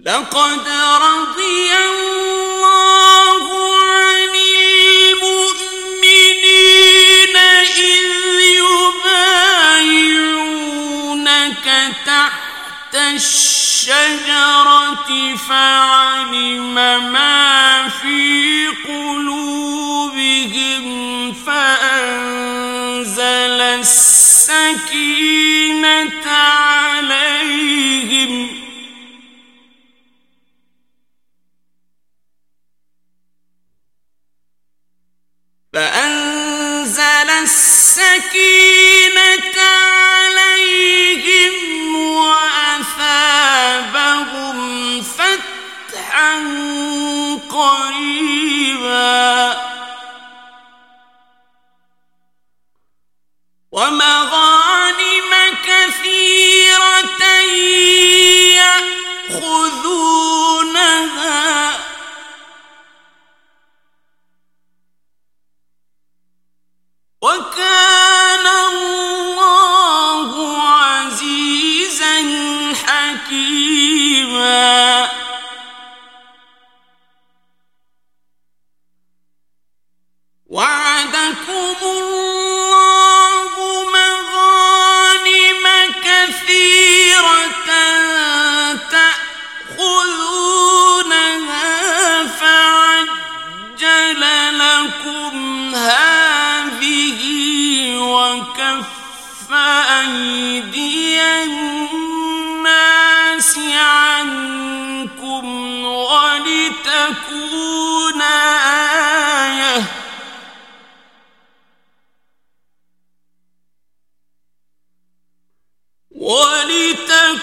لقد رضي الله عن المؤمنين إذ يبايعونك تحت الشجرة فعلم ما في قلوبهم فأنزل السكين قريب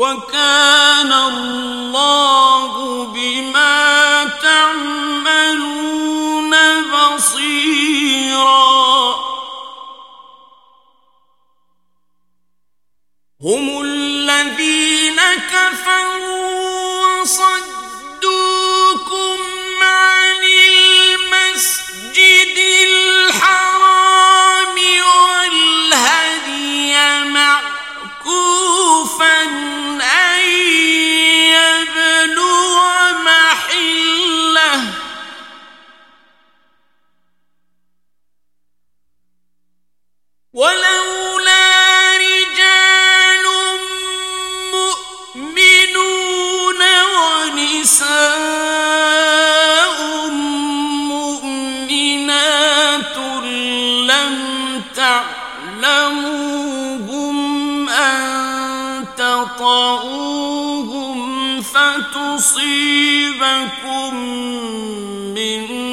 وَكَانَ اللَّهُ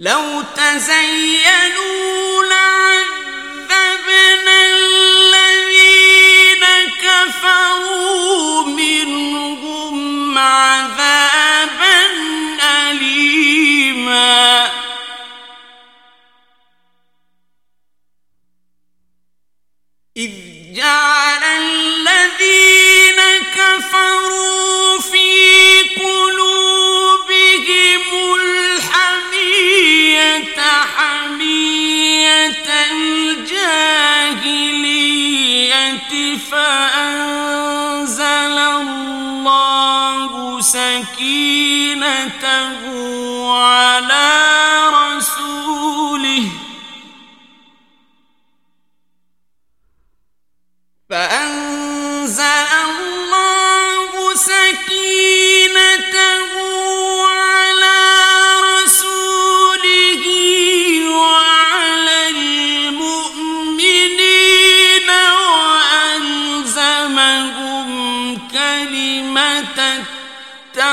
لو تزينوا فأنزل الله سكينته على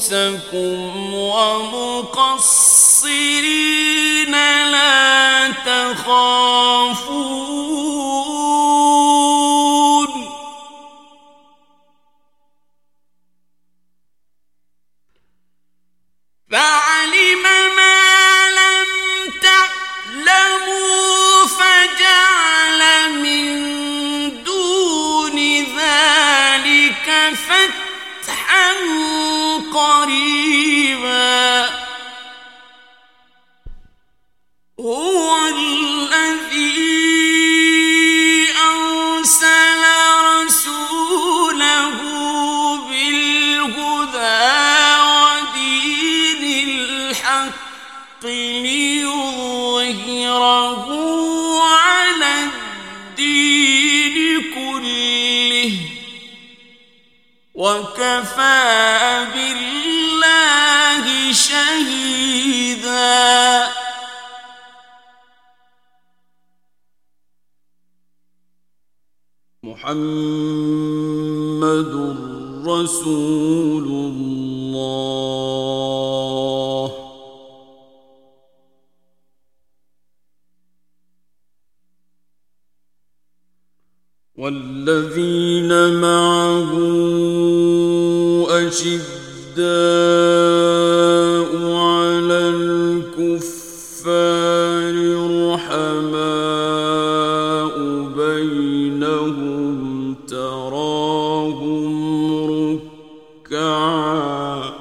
رؤوسكم ومقصرين لا تخافون وكفى بالله شهيدا محمد رسول الله والذين معه أشداء على الكفار رحماء بينهم تراهم ركعا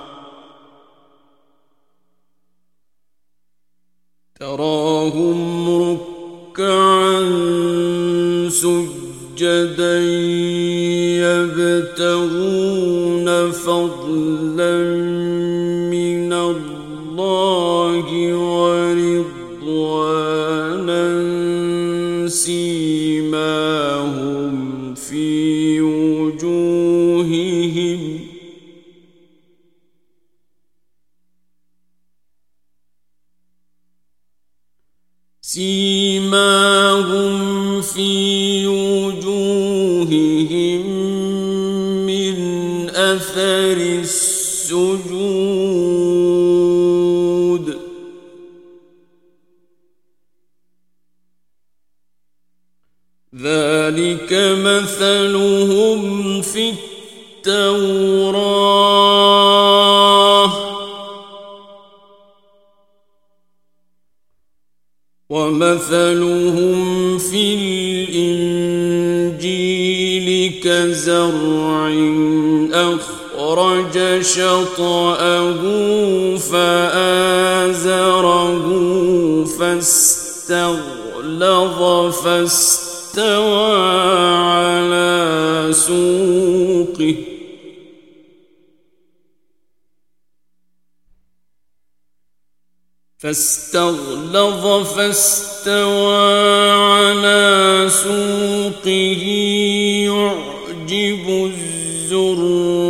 تراهم ركعا سجدا سجدا يبتغون فضلا من الله ورضوانا سيماهم في وجوههم سيماهم في ذلك مثلهم في التوراة. ومثلهم في الإنجيل كزرع أخرج شطأه فآزره فاستغلظ فاستغلظ استوى على سوقه. فاستغلظ فاستوى على سوقه يعجب الزراع